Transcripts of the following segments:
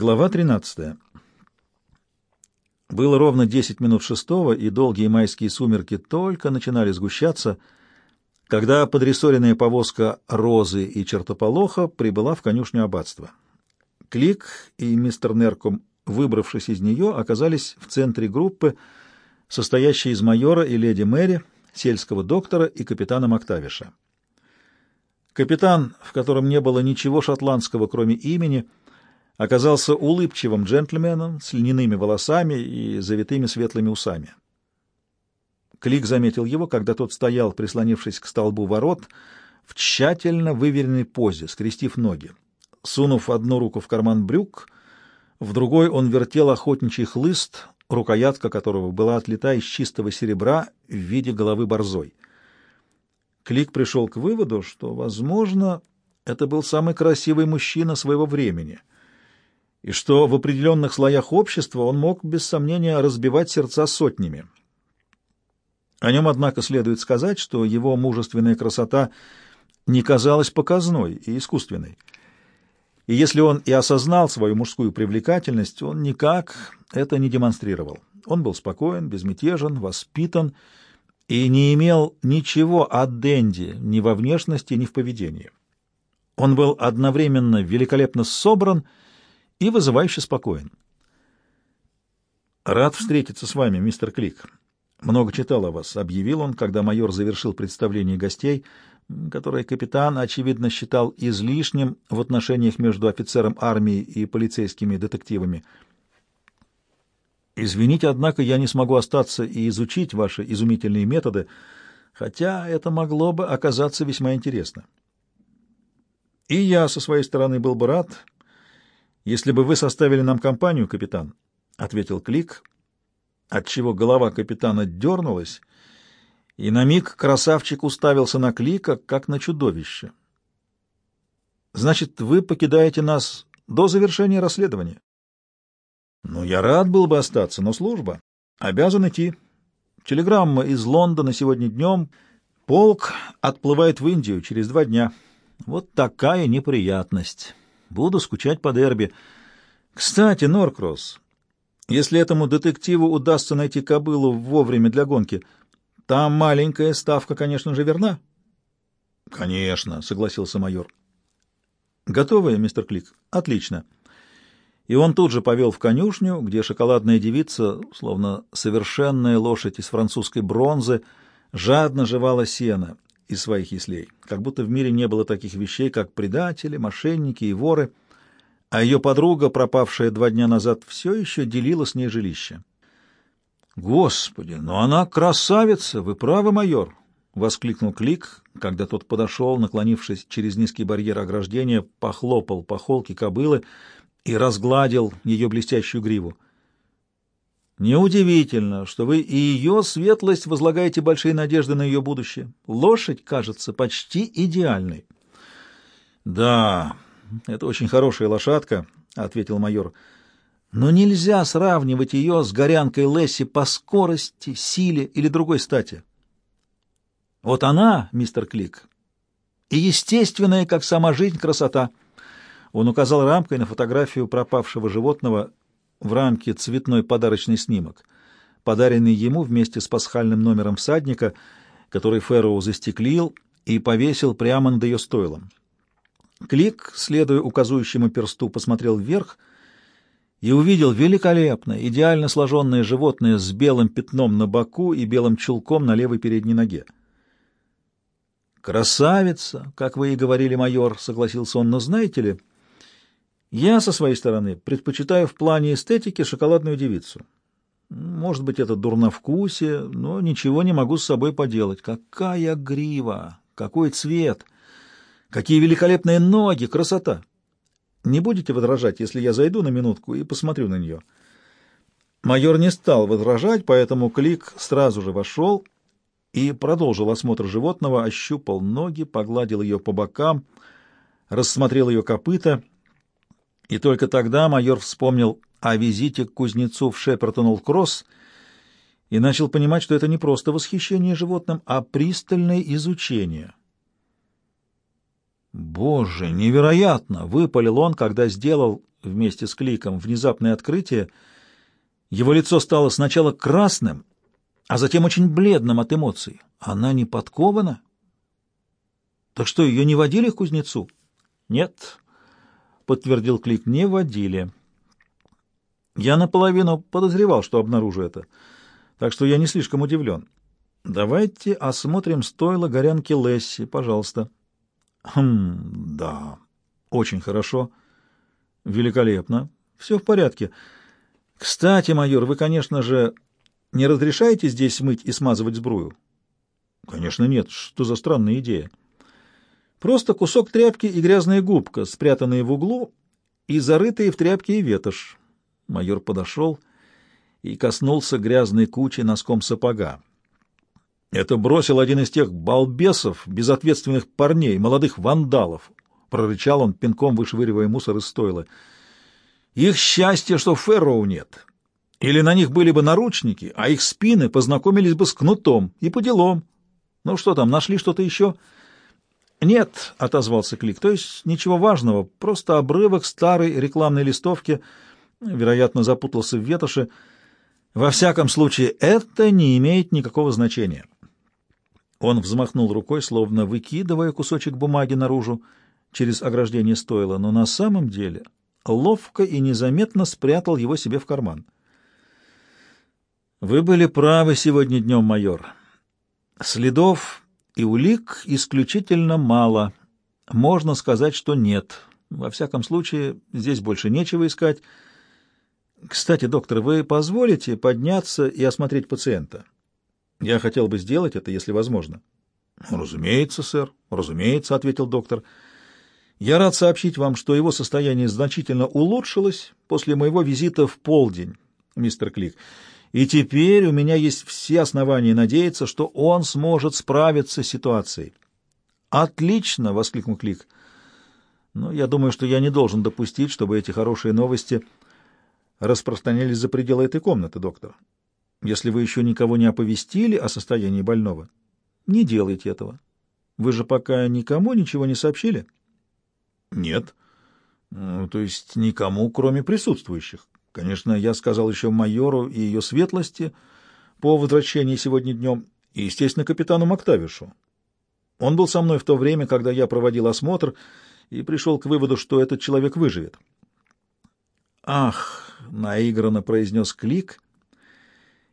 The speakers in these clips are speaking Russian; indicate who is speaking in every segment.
Speaker 1: Глава 13. Было ровно 10 минут шестого, и долгие майские сумерки только начинали сгущаться, когда подрессоренная повозка Розы и Чертополоха прибыла в конюшню аббатства. Клик и мистер Нерком, выбравшись из нее, оказались в центре группы, состоящей из майора и леди Мэри, сельского доктора и капитана Мактавиша. Капитан, в котором не было ничего шотландского, кроме имени, — оказался улыбчивым джентльменом с льняными волосами и завитыми светлыми усами. Клик заметил его, когда тот стоял, прислонившись к столбу ворот, в тщательно выверенной позе, скрестив ноги. Сунув одну руку в карман брюк, в другой он вертел охотничий хлыст, рукоятка которого была отлита из чистого серебра в виде головы борзой. Клик пришел к выводу, что, возможно, это был самый красивый мужчина своего времени — и что в определенных слоях общества он мог, без сомнения, разбивать сердца сотнями. О нем, однако, следует сказать, что его мужественная красота не казалась показной и искусственной. И если он и осознал свою мужскую привлекательность, он никак это не демонстрировал. Он был спокоен, безмятежен, воспитан и не имел ничего от Дэнди ни во внешности, ни в поведении. Он был одновременно великолепно собран и вызывающе спокоен. «Рад встретиться с вами, мистер Клик. Много читал о вас», — объявил он, когда майор завершил представление гостей, которое капитан, очевидно, считал излишним в отношениях между офицером армии и полицейскими детективами. «Извините, однако, я не смогу остаться и изучить ваши изумительные методы, хотя это могло бы оказаться весьма интересно. И я, со своей стороны, был бы рад, если бы вы составили нам компанию, капитан, — ответил Клик, отчего голова капитана дернулась, и на миг красавчик уставился на Клика, как на чудовище. — Значит, вы покидаете нас до завершения расследования? — Ну, я рад был бы остаться, но служба. Обязан идти. Телеграмма из Лондона сегодня днем. Полк отплывает в Индию через два дня. Вот такая неприятность. Буду скучать по дерби. Кстати, Норкросс, если этому детективу удастся найти кобылу вовремя для гонки, там маленькая ставка, конечно же, верна. — Конечно, — согласился майор. — Готовы, мистер Клик? — Отлично. И он тут же повел в конюшню, где шоколадная девица, словно совершенная лошадь из французской бронзы, жадно жевала сено из своих яслей, как будто в мире не было таких вещей, как предатели, мошенники и воры, а ее подруга, пропавшая два дня назад, все еще делила с ней жилище. «Господи, но она красавица! Вы правы, майор!» — воскликнул Клик, когда тот подошел, наклонившись через низкий барьер ограждения, похлопал по холке кобылы и разгладил ее блестящую гриву. Неудивительно, что вы и ее светлость возлагаете большие надежды на ее будущее. Лошадь кажется почти идеальной. — Да, это очень хорошая лошадка, — ответил майор. — Но нельзя сравнивать ее с горянкой Лесси по скорости, силе или другой стати. Вот она, мистер Клик, и естественная, как сама жизнь, красота. Он указал рамкой на фотографию пропавшего животного в рамке цветной подарочный снимок, подаренный ему вместе с пасхальным номером всадника, который Фэрроу застеклил и повесил прямо над ее стойлом. Клик, следуя указующему персту, посмотрел вверх и увидел великолепное, идеально сложенное животное с белым пятном на боку и белым чулком на левой передней ноге. «Красавица, как вы и говорили, майор», — согласился он, — «но знаете ли...» Я, со своей стороны, предпочитаю в плане эстетики шоколадную девицу. Может быть, это дурновкусие, но ничего не могу с собой поделать. Какая грива! Какой цвет! Какие великолепные ноги! Красота! Не будете возражать, если я зайду на минутку и посмотрю на нее?» Майор не стал возражать, поэтому Клик сразу же вошел и продолжил осмотр животного, ощупал ноги, погладил ее по бокам, рассмотрел ее копыта — и только тогда майор вспомнил о визите к кузнецу в Шепертонул-Кросс и начал понимать, что это не просто восхищение животным, а пристальное изучение. «Боже, невероятно!» — выпалил он, когда сделал вместе с кликом внезапное открытие, его лицо стало сначала красным, а затем очень бледным от эмоций. Она не подкована? Так что, ее не водили к кузнецу? Нет, подтвердил Клик, не водили. Я наполовину подозревал, что обнаружу это, так что я не слишком удивлен. Давайте осмотрим стойло горянки Лесси, пожалуйста. Хм, да, очень хорошо. Великолепно. Все в порядке. Кстати, майор, вы, конечно же, не разрешаете здесь мыть и смазывать сбрую? Конечно, нет. Что за странная идея? Просто кусок тряпки и грязная губка, спрятанные в углу и зарытые в тряпке и ветошь. Майор подошел и коснулся грязной кучи носком сапога. Это бросил один из тех балбесов, безответственных парней, молодых вандалов. Прорычал он, пинком вышвыривая мусор из стойла. Их счастье, что Ферроу нет. Или на них были бы наручники, а их спины познакомились бы с кнутом и по делам. Ну что там, нашли что-то еще? Нет, — отозвался Клик, — то есть ничего важного, просто обрывок старой рекламной листовки, вероятно, запутался в ветоши. Во всяком случае, это не имеет никакого значения. Он взмахнул рукой, словно выкидывая кусочек бумаги наружу через ограждение стойла, но на самом деле ловко и незаметно спрятал его себе в карман. «Вы были правы сегодня днем, майор. Следов и улик исключительно мало. Можно сказать, что нет. Во всяком случае, здесь больше нечего искать. Кстати, доктор, вы позволите подняться и осмотреть пациента?» Я хотел бы сделать это, если возможно. Разумеется, сэр, разумеется, ответил доктор. Я рад сообщить вам, что его состояние значительно улучшилось после моего визита в полдень, мистер Клик. И теперь у меня есть все основания надеяться, что он сможет справиться с ситуацией. Отлично, воскликнул Клик. Но я думаю, что я не должен допустить, чтобы эти хорошие новости распространялись за пределы этой комнаты, доктор если вы еще никого не оповестили о состоянии больного, не делайте этого. Вы же пока никому ничего не сообщили? Нет. Ну, то есть никому, кроме присутствующих. Конечно, я сказал еще майору и ее светлости по возвращении сегодня днем, и, естественно, капитану Мактавишу. Он был со мной в то время, когда я проводил осмотр, и пришел к выводу, что этот человек выживет. «Ах!» — наигранно произнес Клик —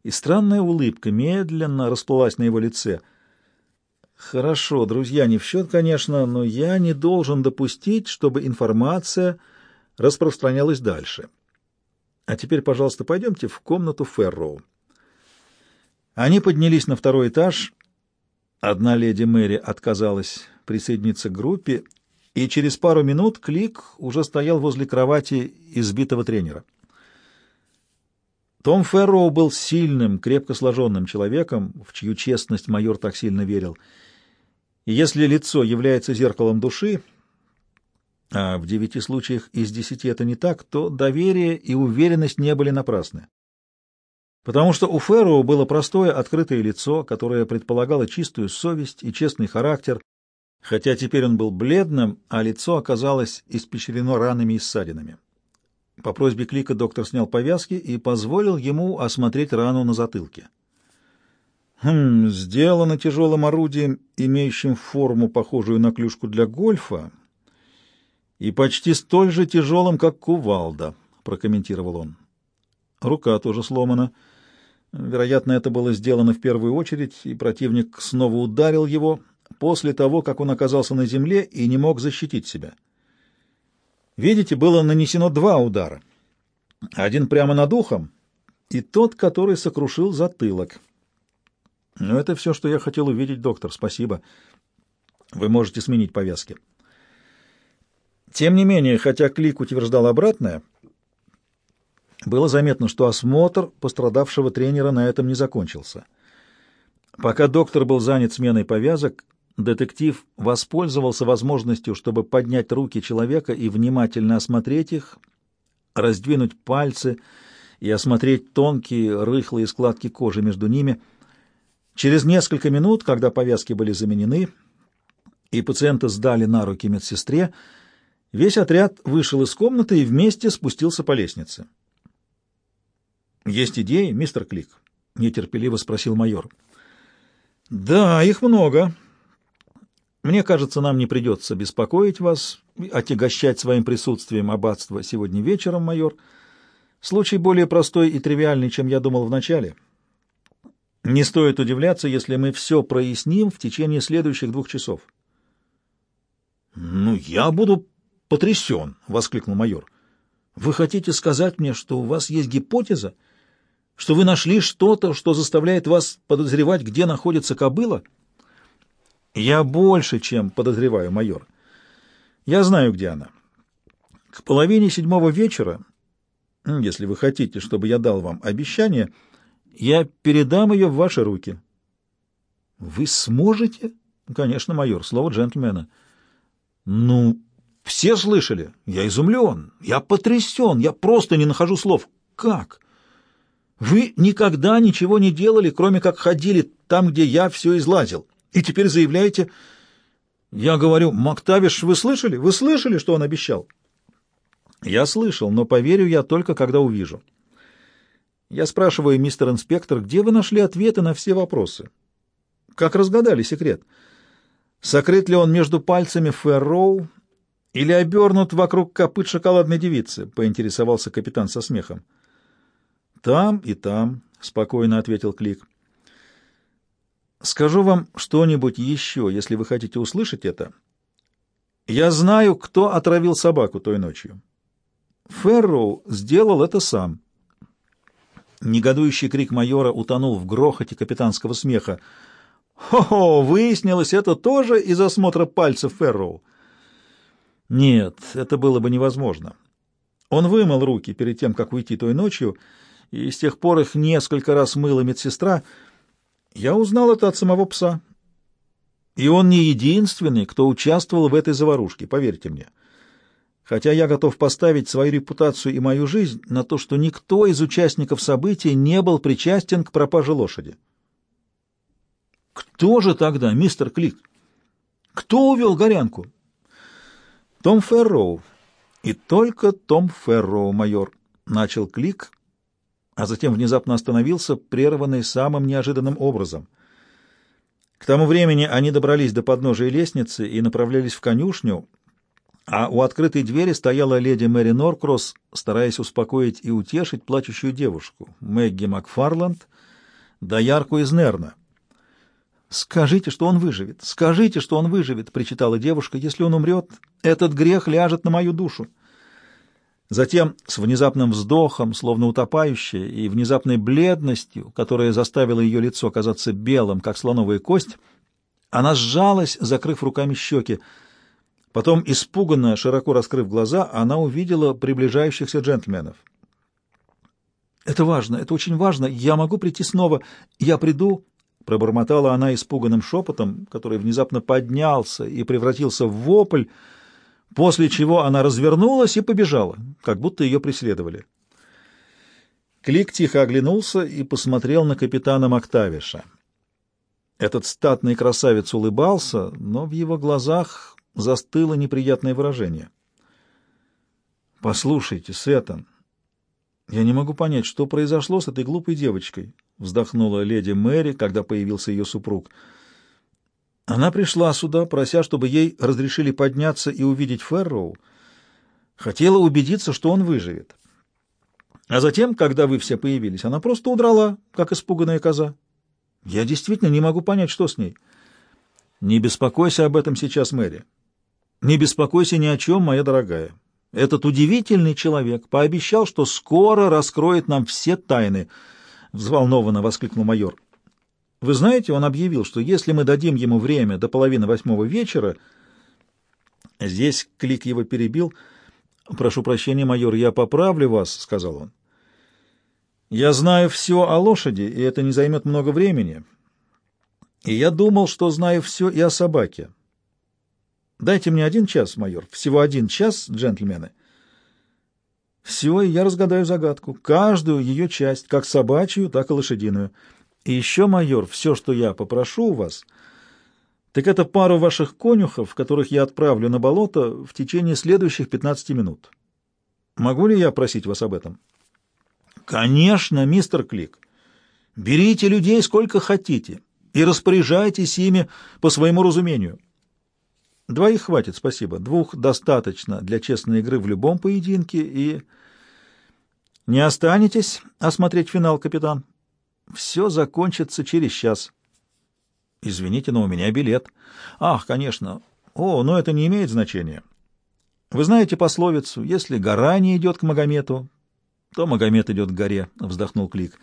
Speaker 1: и странная улыбка медленно расплылась на его лице. «Хорошо, друзья, не в счет, конечно, но я не должен допустить, чтобы информация распространялась дальше. А теперь, пожалуйста, пойдемте в комнату Ферроу». Они поднялись на второй этаж. Одна леди Мэри отказалась присоединиться к группе, и через пару минут Клик уже стоял возле кровати избитого тренера. Том Ферроу был сильным, крепко сложенным человеком, в чью честность майор так сильно верил. И если лицо является зеркалом души, а в девяти случаях из десяти это не так, то доверие и уверенность не были напрасны. Потому что у Ферроу было простое, открытое лицо, которое предполагало чистую совесть и честный характер, хотя теперь он был бледным, а лицо оказалось испещрено ранами и ссадинами. По просьбе Клика доктор снял повязки и позволил ему осмотреть рану на затылке. Хм, сделано тяжелым орудием, имеющим форму, похожую на клюшку для гольфа, и почти столь же тяжелым, как кувалда, прокомментировал он. Рука тоже сломана. Вероятно, это было сделано в первую очередь, и противник снова ударил его после того, как он оказался на земле и не мог защитить себя. Видите, было нанесено два удара. Один прямо над ухом и тот, который сокрушил затылок. Но это все, что я хотел увидеть, доктор. Спасибо. Вы можете сменить повязки. Тем не менее, хотя Клик утверждал обратное, было заметно, что осмотр пострадавшего тренера на этом не закончился. Пока доктор был занят сменой повязок, Детектив воспользовался возможностью, чтобы поднять руки человека и внимательно осмотреть их, раздвинуть пальцы и осмотреть тонкие рыхлые складки кожи между ними. Через несколько минут, когда повязки были заменены и пациента сдали на руки медсестре, Весь отряд вышел из комнаты и вместе спустился по лестнице. «Есть идеи, мистер Клик?» — нетерпеливо спросил майор. «Да, их много. Мне кажется, нам не придется беспокоить вас, отягощать своим присутствием аббатство сегодня вечером, майор. Случай более простой и тривиальный, чем я думал вначале. Не стоит удивляться, если мы все проясним в течение следующих двух часов». «Ну, я буду потрясен!» — воскликнул майор. «Вы хотите сказать мне, что у вас есть гипотеза, что вы нашли что-то, что заставляет вас подозревать, где находится кобыла?» «Я больше, чем подозреваю, майор. Я знаю, где она. К половине седьмого вечера, если вы хотите, чтобы я дал вам обещание, я передам ее в ваши руки». «Вы сможете?» «Конечно, майор, слово джентльмена». «Ну, все слышали? Я изумлен, я потрясен, я просто не нахожу слов. Как? Вы никогда ничего не делали, кроме как ходили там, где я все излазил, и теперь заявляете... Я говорю, Мактавиш, вы слышали? Вы слышали, что он обещал? Я слышал, но поверю я только, когда увижу. Я спрашиваю, мистер инспектор, где вы нашли ответы на все вопросы? Как разгадали секрет? Сокрыт ли он между пальцами Фэрроу или обернут вокруг копыт шоколадной девицы?» — поинтересовался капитан со смехом. «Там и там», — спокойно ответил Клик. «Скажу вам что-нибудь еще, если вы хотите услышать это. Я знаю, кто отравил собаку той ночью. Ферроу сделал это сам». Негодующий крик майора утонул в грохоте капитанского смеха. «Хо-хо! Выяснилось это тоже из осмотра пальцев Ферроу!» Нет, это было бы невозможно. Он вымыл руки перед тем, как уйти той ночью, и с тех пор их несколько раз мыла медсестра. Я узнал это от самого пса. И он не единственный, кто участвовал в этой заварушке, поверьте мне. Хотя я готов поставить свою репутацию и мою жизнь на то, что никто из участников событий не был причастен к пропаже лошади. Кто же тогда, мистер Клик? Кто увел горянку? Том Ферроу. И только Том Ферроу, майор, начал клик, а затем внезапно остановился, прерванный самым неожиданным образом. К тому времени они добрались до подножия лестницы и направлялись в конюшню, а у открытой двери стояла леди Мэри Норкросс, стараясь успокоить и утешить плачущую девушку, Мэгги Макфарланд, доярку из Нерна. «Скажите, что он выживет! Скажите, что он выживет!» — причитала девушка. «Если он умрет, этот грех ляжет на мою душу». Затем, с внезапным вздохом, словно утопающая, и внезапной бледностью, которая заставила ее лицо казаться белым, как слоновая кость, она сжалась, закрыв руками щеки. Потом, испуганно, широко раскрыв глаза, она увидела приближающихся джентльменов. «Это важно, это очень важно. Я могу прийти снова. Я приду...» Пробормотала она испуганным шепотом, который внезапно поднялся и превратился в вопль, после чего она развернулась и побежала, как будто ее преследовали. Клик тихо оглянулся и посмотрел на капитана Мактавиша. Этот статный красавец улыбался, но в его глазах застыло неприятное выражение. «Послушайте, Сеттон, я не могу понять, что произошло с этой глупой девочкой», — вздохнула леди Мэри, когда появился ее супруг. Она пришла сюда, прося, чтобы ей разрешили подняться и увидеть Ферроу. Хотела убедиться, что он выживет. А затем, когда вы все появились, она просто удрала, как испуганная коза. Я действительно не могу понять, что с ней. Не беспокойся об этом сейчас, Мэри. Не беспокойся ни о чем, моя дорогая. Этот удивительный человек пообещал, что скоро раскроет нам все тайны —— взволнованно воскликнул майор. «Вы знаете, он объявил, что если мы дадим ему время до половины восьмого вечера...» Здесь Клик его перебил. «Прошу прощения, майор, я поправлю вас», — сказал он. «Я знаю все о лошади, и это не займет много времени. И я думал, что знаю все и о собаке. Дайте мне один час, майор, всего один час, джентльмены». Все, и я разгадаю загадку, каждую ее часть, как собачью, так и лошадиную. И еще, майор, все, что я попрошу у вас, Так это пару ваших конюхов, которых я отправлю на болото в течение следующих 15 минут. Могу ли я просить вас об этом? Конечно, мистер Клик. Берите людей сколько хотите и распоряжайтесь ими по своему разумению. Двоих хватит, спасибо. Двух достаточно для честной игры в любом поединке и... Не останетесь осмотреть финал, капитан? Все закончится через час. Извините, но у меня билет. Ах, конечно. О, но это не имеет значения. Вы знаете пословицу «Если гора не идет к Магомету, то Магомед идет к горе», — вздохнул Клик.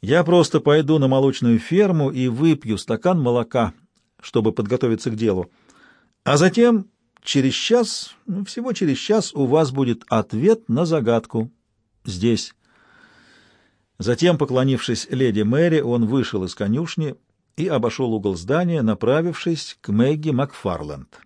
Speaker 1: «Я просто пойду на молочную ферму и выпью стакан молока, чтобы подготовиться к делу. А затем, через час, ну, всего через час, у вас будет ответ на загадку. Здесь». Затем, поклонившись леди Мэри, он вышел из конюшни и обошел угол здания, направившись к Мэгги Макфарленд.